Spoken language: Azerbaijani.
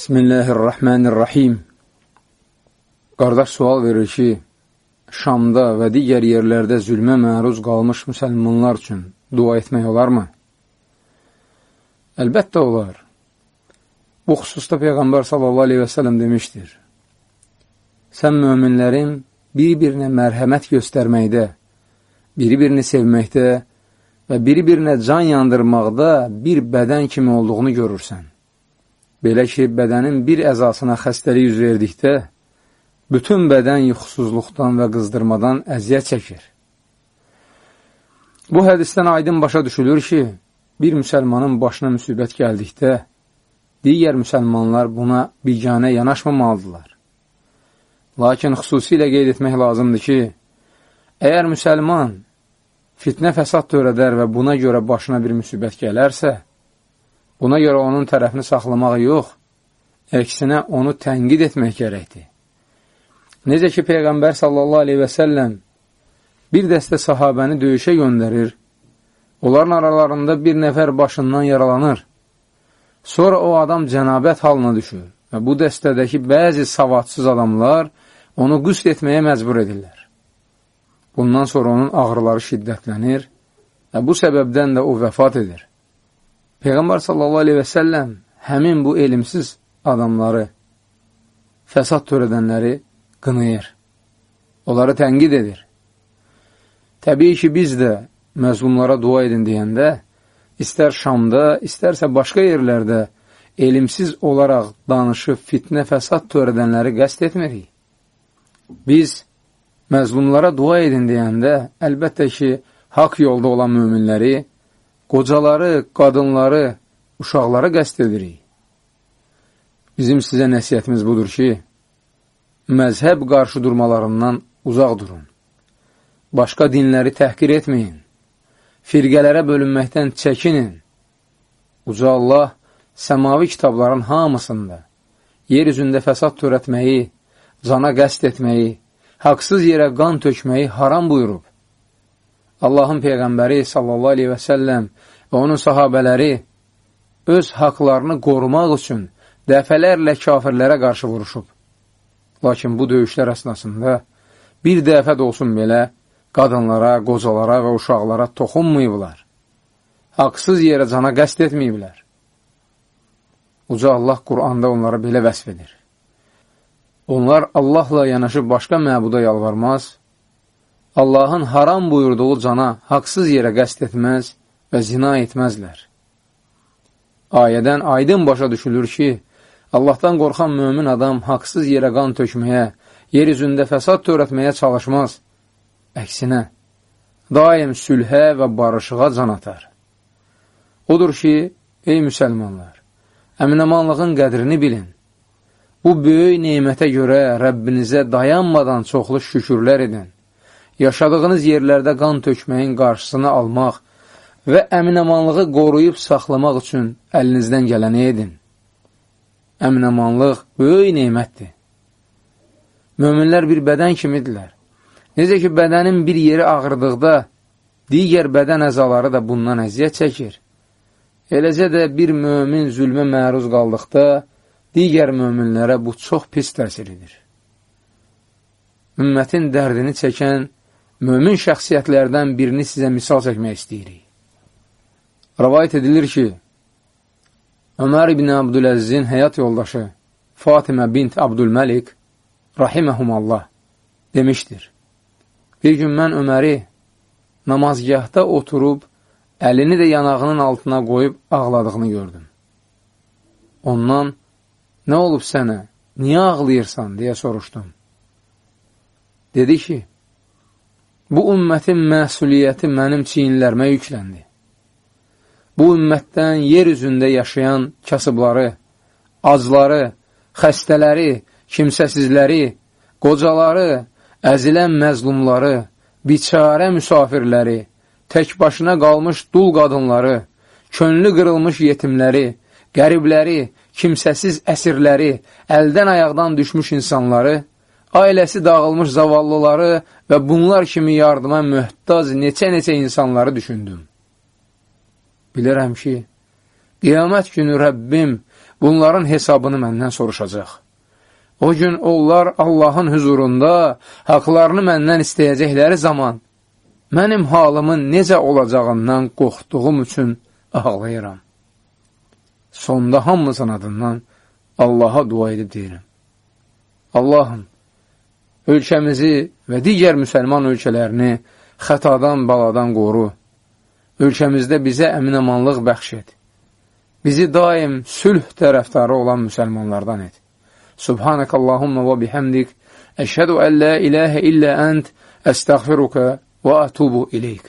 Bismillahirrahmanirrahim. Qardaş sual verir ki, Şamda və digər yerlərdə zülmə məruz qalmış müsəlmanlar üçün dua etmək olarmı? Əlbəttə olar. Bu xüsusda Peyğəmbər sallallahu aleyhi və sələm demişdir. Sən möminlərin bir-birinə mərhəmət göstərməkdə, biri-birini sevməkdə və biri-birinə can yandırmaqda bir bədən kimi olduğunu görürsən. Belə ki, bədənin bir əzasına xəstəlik yüz verdikdə, bütün bədən yuxusuzluqdan və qızdırmadan əziyyət çəkir. Bu hədisdən aydın başa düşülür ki, bir müsəlmanın başına müsibət gəldikdə, digər müsəlmanlar buna biganə yanaşmamalıdırlar. Lakin xüsusilə qeyd etmək lazımdır ki, əgər müsəlman fitnə fəsad törədər və buna görə başına bir müsibət gələrsə, Buna görə onun tərəfini saxlamaq yox, əksinə onu tənqid etmək gərəkdir. Necə ki, Peyğəmbər sallallahu aleyhi və səlləm bir dəstə sahabəni döyüşə göndərir, onların aralarında bir nəfər başından yaralanır. Sonra o adam cənabət halına düşür və bu dəstədəki bəzi savadsız adamlar onu qüst etməyə məcbur edirlər. Bundan sonra onun ağrıları şiddətlənir və bu səbəbdən də o vəfat edir. Peyğəmbər sallallahu aleyhi və səlləm həmin bu elmsiz adamları, fəsad törədənləri qınayır. Onları tənqid edir. Təbii ki, biz də məzlumlara dua edin deyəndə, istər Şamda, istərsə başqa yerlərdə elmsiz olaraq danışıb fitnə fəsad törədənləri qəst etmirik. Biz məzlumlara dua edin deyəndə, əlbəttə ki, haqq yolda olan müminləri qocaları, qadınları, uşaqları qəst edirik. Bizim sizə nəsiyyətimiz budur ki, məzhəb qarşı durmalarından uzaq durun. Başqa dinləri təhqir etməyin. Firqələrə bölünməkdən çəkinin. Uca Allah səmavi kitabların hamısında yer üzündə fəsad törətməyi, cana qəst etməyi, haqsız yerə qan tökməyi haram buyurub. Allahın Peyğəmbəri sallallahu aleyhi və səlləm və onun sahabələri öz haqlarını qorumaq üçün dəfələrlə kafirlərə qarşı vuruşub. Lakin bu döyüşlər əsnasında bir dəfə də olsun belə qadınlara, qocalara və uşaqlara toxunmayıblar. Haqsız yerə cana qəst etməyiblər. Uca Allah Quranda onlara belə vəsf edir. Onlar Allahla yanaşı başqa məbuda yalvarmaz, Allahın haram buyurduğu cana haqsız yerə qəst etməz və zina etməzlər. Ayədən aydın başa düşülür ki, Allahdan qorxan mömin adam haqsız yerə qan tökməyə, yer üzündə fəsad törətməyə çalışmaz. Əksinə, daim sülhə və barışığa can atar. Odur ki, ey müsəlmanlar, əminəmanlığın qədrini bilin. Bu böyük neymətə görə Rəbbinizə dayanmadan çoxlu şükürlər edin yaşadığınız yerlərdə qan tökməyin qarşısını almaq və əminəmanlığı qoruyub saxlamaq üçün əlinizdən gələni edin. Əminəmanlıq böyük neymətdir. Möminlər bir bədən kimidirlər. Necə ki, bədənin bir yeri ağırdıqda, digər bədən əzaları da bundan əziyyət çəkir. Eləcə də bir mömin zülmə məruz qaldıqda, digər möminlərə bu çox pis təsir edir. Ümmətin dərdini çəkən mömin şəxsiyyətlərdən birini sizə misal çəkmək istəyirik. Rəvayət edilir ki, Ömər ibn Abdüləzzin həyat yoldaşı Fatimə bint Abdülməlik rahiməhumallah demişdir. Bir gün mən Öməri namazgahda oturub, əlini də yanağının altına qoyub ağladığını gördüm. Ondan, nə olub sənə, niyə ağlayırsan, deyə soruşdum. Dedi ki, Bu ümmətin məsuliyyəti mənim çiyinlərimə yükləndi. Bu ümmətdən yer üzündə yaşayan kasıbları, acları, xəstələri, kimsəsizləri, qocaları, əzilən məzlumları, biçarə müsafirləri, tək başına qalmış dul qadınları, könlü qırılmış yetimləri, qəribləri, kimsəsiz əsirləri, əldən ayaqdan düşmüş insanları, ailəsi dağılmış zavallıları və bunlar kimi yardıma möhtac neçə-neçə insanları düşündüm. Bilirəm ki, qiyamət günü Rəbbim bunların hesabını məndən soruşacaq. O gün onlar Allahın hüzurunda haqlarını məndən istəyəcəkləri zaman mənim halımın necə olacağından qorxduğum üçün ağlayıram. Sonda hamımızın adından Allaha dua edib deyirəm. Allahım, ölkəmizi və digər müsəlman ölkələrini xətadan, baladan qoru. Ölkəmizdə bizə əminəmanlıq bəxş et. Bizi daim sülh tərəfdarı olan müsəlmanlardan et. Subhanək Allahumma və bihəmdik, əşhədu ən la iləhə illə ənd, əstəğfiruka və ətubu iləyik.